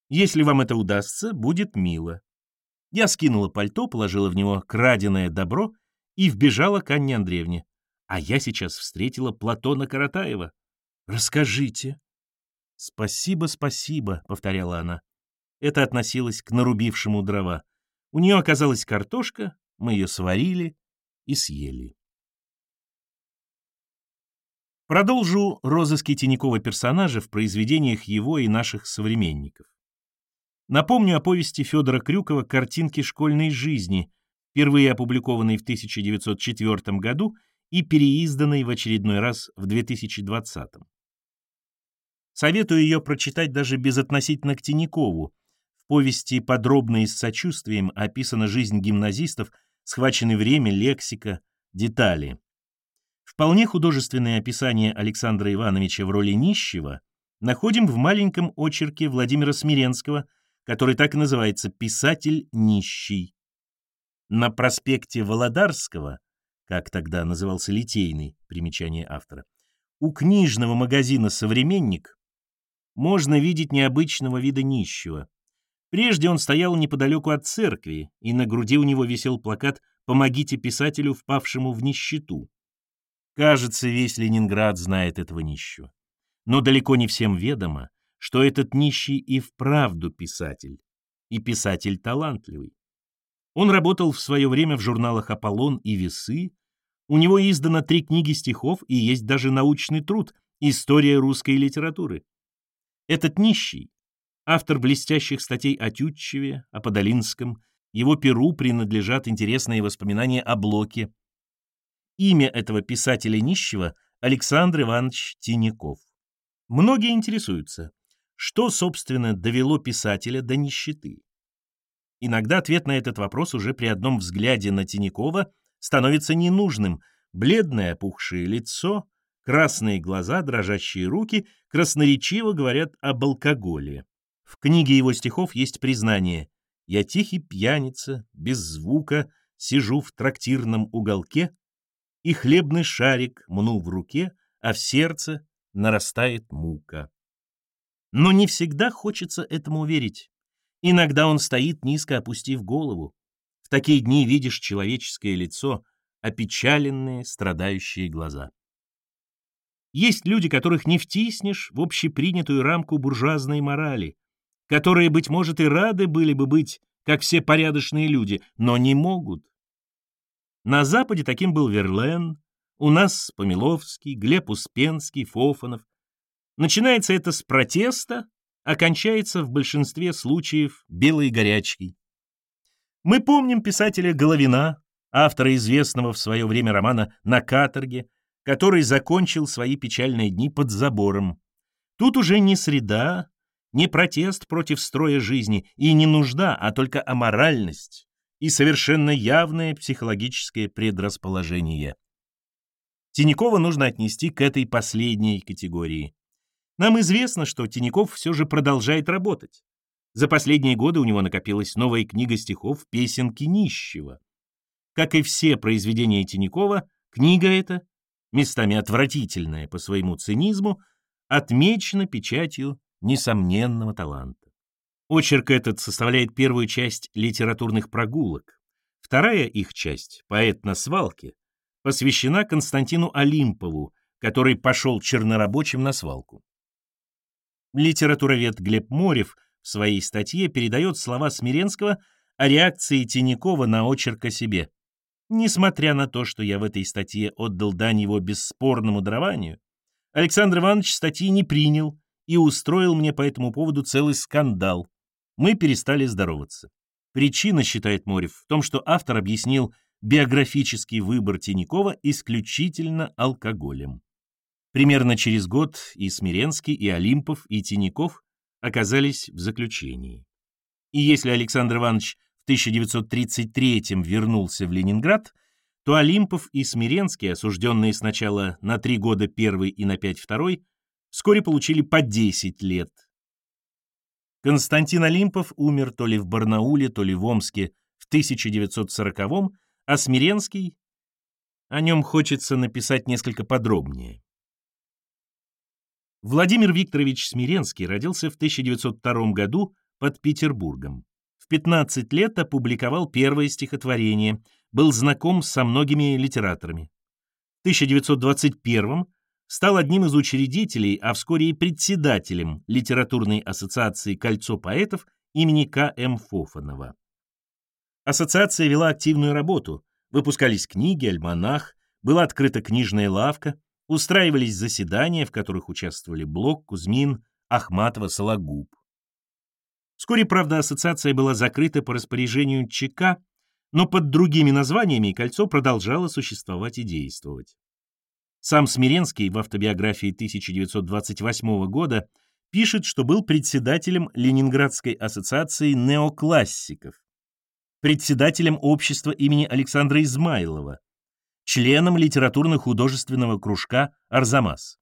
Если вам это удастся, будет мило. Я скинула пальто, положила в него краденое добро и вбежала к Анне Андреевне. А я сейчас встретила Платона Каратаева. «Расскажите». «Спасибо, спасибо», — повторяла она. Это относилось к нарубившему дрова. У нее оказалась картошка, мы ее сварили и съели. Продолжу розыски Тинякова персонажа в произведениях его и наших современников. Напомню о повести Федора Крюкова «Картинки школьной жизни», впервые опубликованной в 1904 году и переизданной в очередной раз в 2020. Советую ее прочитать даже безотносительно к Тинякову, повести подробно и с сочувствием описана жизнь гимназистов, схвачены время, лексика, детали. Вполне художественное описание Александра Ивановича в роли нищего находим в маленьком очерке Владимира Смиренского, который так и называется «Писатель нищий». На проспекте Володарского, как тогда назывался Литейный, примечание автора, у книжного магазина «Современник» можно видеть необычного вида нищего. Прежде он стоял неподалеку от церкви, и на груди у него висел плакат «Помогите писателю, впавшему в нищету». Кажется, весь Ленинград знает этого нищего. Но далеко не всем ведомо, что этот нищий и вправду писатель, и писатель талантливый. Он работал в свое время в журналах «Аполлон» и «Весы», у него издано три книги стихов и есть даже научный труд «История русской литературы». Этот нищий Автор блестящих статей о Тютчеве, о Подолинском, его перу принадлежат интересные воспоминания о Блоке. Имя этого писателя нищего – Александр Иванович Тиняков. Многие интересуются, что, собственно, довело писателя до нищеты. Иногда ответ на этот вопрос уже при одном взгляде на Тинякова становится ненужным. Бледное опухшее лицо, красные глаза, дрожащие руки красноречиво говорят об алкоголе. В книге его стихов есть признание «Я тихий пьяница, без звука, сижу в трактирном уголке, и хлебный шарик мну в руке, а в сердце нарастает мука». Но не всегда хочется этому верить. Иногда он стоит, низко опустив голову. В такие дни видишь человеческое лицо, опечаленные, страдающие глаза. Есть люди, которых не втиснешь в общепринятую рамку буржуазной морали, которые, быть может, и рады были бы быть, как все порядочные люди, но не могут. На Западе таким был Верлен, у нас Помиловский, Глеб Успенский, Фофанов. Начинается это с протеста, а кончается в большинстве случаев белой горячкой. Мы помним писателя Головина, автора известного в свое время романа «На каторге», который закончил свои печальные дни под забором. Тут уже не среда, не протест против строя жизни и не нужда, а только аморальность и совершенно явное психологическое предрасположение. Тинякова нужно отнести к этой последней категории. Нам известно, что Тиняков все же продолжает работать. За последние годы у него накопилась новая книга стихов «Песенки нищего». Как и все произведения Тинякова, книга эта, местами отвратительная по своему цинизму, отмечена печатью несомненного таланта. Очерк этот составляет первую часть литературных прогулок. Вторая их часть, «Поэт на свалке», посвящена Константину Олимпову, который пошел чернорабочим на свалку. Литературовед Глеб Морев в своей статье передает слова Смиренского о реакции Тинякова на очерк о себе. Несмотря на то, что я в этой статье отдал дань его бесспорному дарованию, Александр Иванович статьи не принял и устроил мне по этому поводу целый скандал. Мы перестали здороваться. Причина, считает Морев, в том, что автор объяснил биографический выбор Тинякова исключительно алкоголем. Примерно через год и Смиренский, и Олимпов, и Тиняков оказались в заключении. И если Александр Иванович в 1933 вернулся в Ленинград, то Олимпов и Смиренский, осужденные сначала на три года первый и на пять второй, вскоре получили по 10 лет. Константин Олимпов умер то ли в Барнауле, то ли в Омске в 1940-м, а Смиренский... О нем хочется написать несколько подробнее. Владимир Викторович Смиренский родился в 1902 году под Петербургом. В 15 лет опубликовал первое стихотворение, был знаком со многими литераторами. В 1921 стал одним из учредителей, а вскоре и председателем литературной ассоциации «Кольцо поэтов» имени К.М. Фофанова. Ассоциация вела активную работу, выпускались книги, альманах, была открыта книжная лавка, устраивались заседания, в которых участвовали Блок, Кузьмин, Ахматова, Сологуб. Вскоре, правда, ассоциация была закрыта по распоряжению ЧК, но под другими названиями кольцо продолжало существовать и действовать. Сам Смиренский в автобиографии 1928 года пишет, что был председателем Ленинградской ассоциации неоклассиков, председателем общества имени Александра Измайлова, членом литературно-художественного кружка «Арзамас».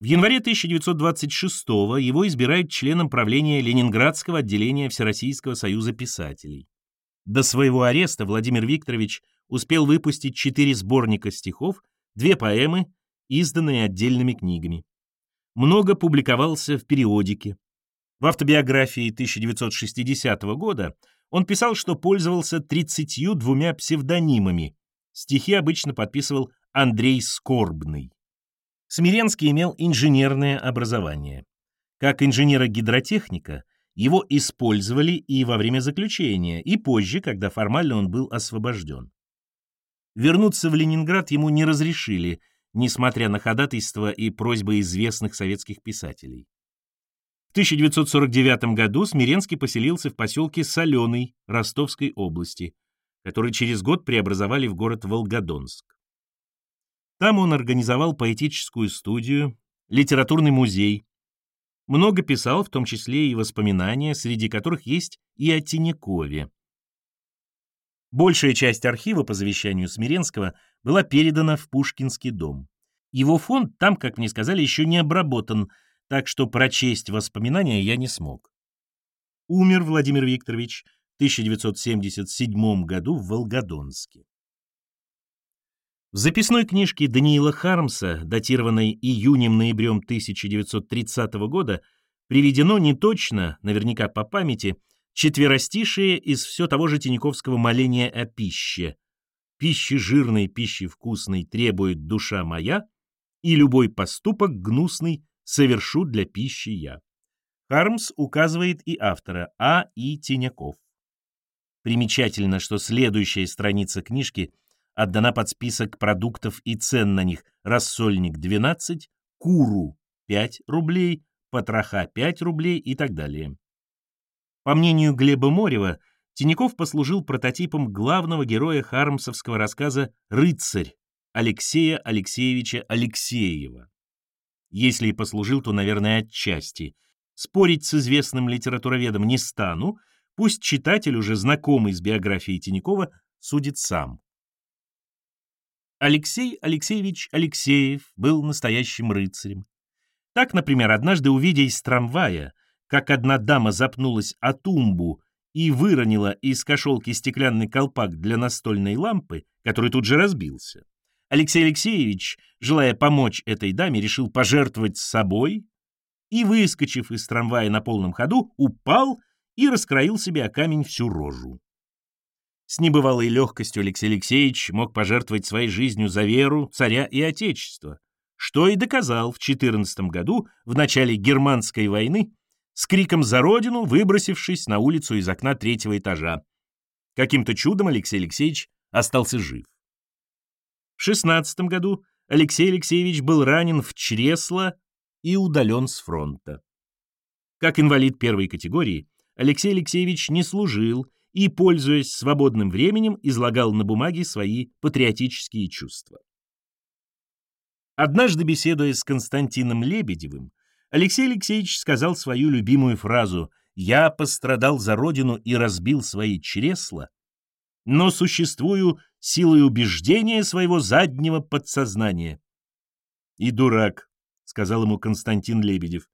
В январе 1926 его избирают членом правления Ленинградского отделения Всероссийского союза писателей. До своего ареста Владимир Викторович успел выпустить четыре сборника стихов, две поэмы, изданные отдельными книгами. Много публиковался в периодике. В автобиографии 1960 года он писал, что пользовался 32 псевдонимами. Стихи обычно подписывал Андрей Скорбный. Смиренский имел инженерное образование. Как инженера-гидротехника, его использовали и во время заключения, и позже, когда формально он был освобожден. Вернуться в Ленинград ему не разрешили, несмотря на ходатайство и просьбы известных советских писателей. В 1949 году Смиренский поселился в поселке Соленый Ростовской области, который через год преобразовали в город Волгодонск. Там он организовал поэтическую студию, литературный музей, много писал, в том числе и воспоминания, среди которых есть и о Тинякове. Большая часть архива по завещанию Смиренского была передана в Пушкинский дом. Его фонд там, как мне сказали, еще не обработан, так что прочесть воспоминания я не смог. Умер Владимир Викторович в 1977 году в Волгодонске. В записной книжке Даниила Хармса, датированной июнем-ноябрем 1930 года, приведено не точно, наверняка по памяти, четверостишие из все того же Тиньковского моления о пище. «Пищи жирной, пищи вкусной требует душа моя, и любой поступок гнусный совершу для пищи я». Хармс указывает и автора А. И. Тиняков. Примечательно, что следующая страница книжки – отдана под список продуктов и цен на них рассольник 12, куру 5 рублей, потроха 5 рублей и так далее. По мнению Глеба Морева, Тиняков послужил прототипом главного героя хармсовского рассказа «Рыцарь» Алексея Алексеевича Алексеева. Если и послужил, то, наверное, отчасти. Спорить с известным литературоведом не стану, пусть читатель, уже знакомый с биографией Тинякова, судит сам. Алексей Алексеевич Алексеев был настоящим рыцарем. Так, например, однажды увидя из трамвая, как одна дама запнулась о тумбу и выронила из кошелки стеклянный колпак для настольной лампы, который тут же разбился, Алексей Алексеевич, желая помочь этой даме, решил пожертвовать собой и, выскочив из трамвая на полном ходу, упал и раскроил себе о камень всю рожу. С небывалой легкостью Алексей Алексеевич мог пожертвовать своей жизнью за веру, царя и отечество, что и доказал в 14 году, в начале Германской войны, с криком «За Родину!», выбросившись на улицу из окна третьего этажа. Каким-то чудом Алексей Алексеевич остался жив. В 16 году Алексей Алексеевич был ранен в чресло и удален с фронта. Как инвалид первой категории, Алексей Алексеевич не служил и, пользуясь свободным временем, излагал на бумаге свои патриотические чувства. Однажды, беседуя с Константином Лебедевым, Алексей Алексеевич сказал свою любимую фразу «Я пострадал за родину и разбил свои чресла, но существую силой убеждения своего заднего подсознания». «И дурак», — сказал ему Константин Лебедев.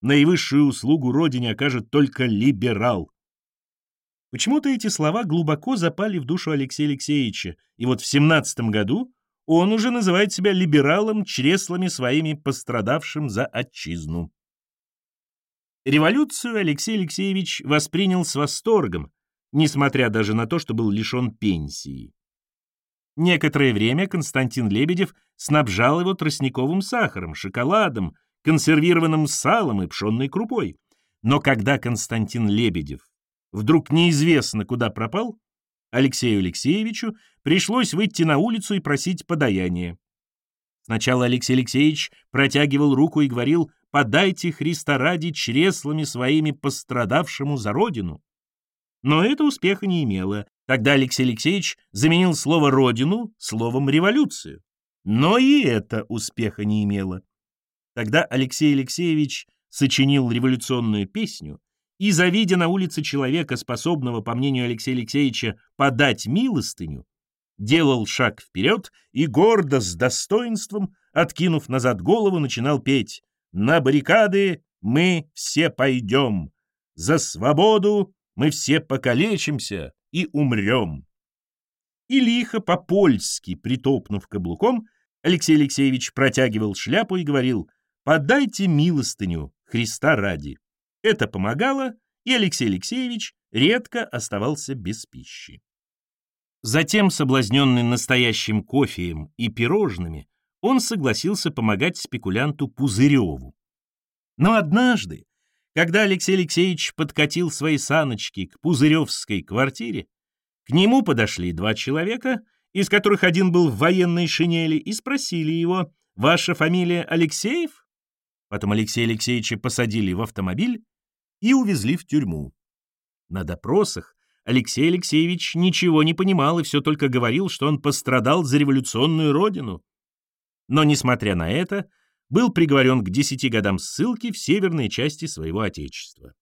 «Наивысшую услугу родине окажет только либерал». Почему-то эти слова глубоко запали в душу Алексея Алексеевича, и вот в семнадцатом году он уже называет себя либералом чреслами своими пострадавшим за отчизну. Революцию Алексей Алексеевич воспринял с восторгом, несмотря даже на то, что был лишен пенсии. Некоторое время Константин Лебедев снабжал его тростниковым сахаром, шоколадом, консервированным салом и пшенной крупой. Но когда Константин Лебедев вдруг неизвестно куда пропал, Алексею Алексеевичу пришлось выйти на улицу и просить подаяние. Сначала Алексей Алексеевич протягивал руку и говорил «подайте Христа ради чреслами своими пострадавшему за родину». Но это успеха не имело. Тогда Алексей Алексеевич заменил слово «родину» словом «революцию». Но и это успеха не имело. Тогда Алексей Алексеевич сочинил революционную песню, и, завидя на улице человека, способного, по мнению Алексея Алексеевича, подать милостыню, делал шаг вперед и гордо, с достоинством, откинув назад голову, начинал петь «На баррикады мы все пойдем, за свободу мы все покалечимся и умрем». И лихо по-польски, притопнув каблуком, Алексей Алексеевич протягивал шляпу и говорил «Подайте милостыню Христа ради». Это помогало, и Алексей Алексеевич редко оставался без пищи. Затем, соблазненный настоящим кофеем и пирожными, он согласился помогать спекулянту Пузыреву. Но однажды, когда Алексей Алексеевич подкатил свои саночки к Пузыревской квартире, к нему подошли два человека, из которых один был в военной шинели, и спросили его, «Ваша фамилия Алексеев?» Потом Алексея Алексеевича посадили в автомобиль и увезли в тюрьму. На допросах Алексей Алексеевич ничего не понимал и все только говорил, что он пострадал за революционную родину. Но, несмотря на это, был приговорен к десяти годам ссылки в северной части своего отечества.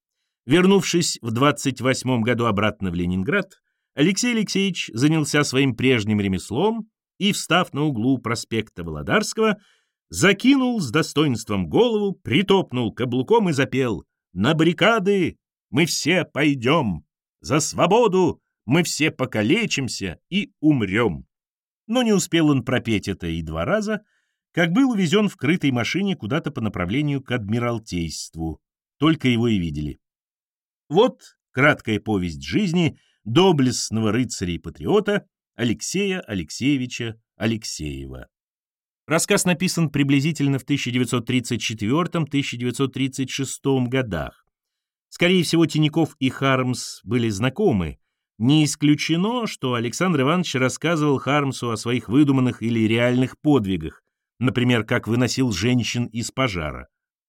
Вернувшись в 28 году обратно в Ленинград, Алексей Алексеевич занялся своим прежним ремеслом и, встав на углу проспекта Володарского, закинул с достоинством голову, притопнул каблуком и запел «На баррикады мы все пойдем, за свободу мы все покалечимся и умрем». Но не успел он пропеть это и два раза, как был увезен в крытой машине куда-то по направлению к Адмиралтейству. Только его и видели. Вот краткая повесть жизни доблестного рыцаря и патриота Алексея Алексеевича Алексеева. Рассказ написан приблизительно в 1934-1936 годах. Скорее всего, Тиняков и Хармс были знакомы. Не исключено, что Александр Иванович рассказывал Хармсу о своих выдуманных или реальных подвигах, например, как выносил женщин из пожара.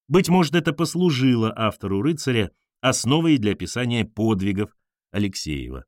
Быть может, это послужило автору «Рыцаря» основой для описания подвигов Алексеева.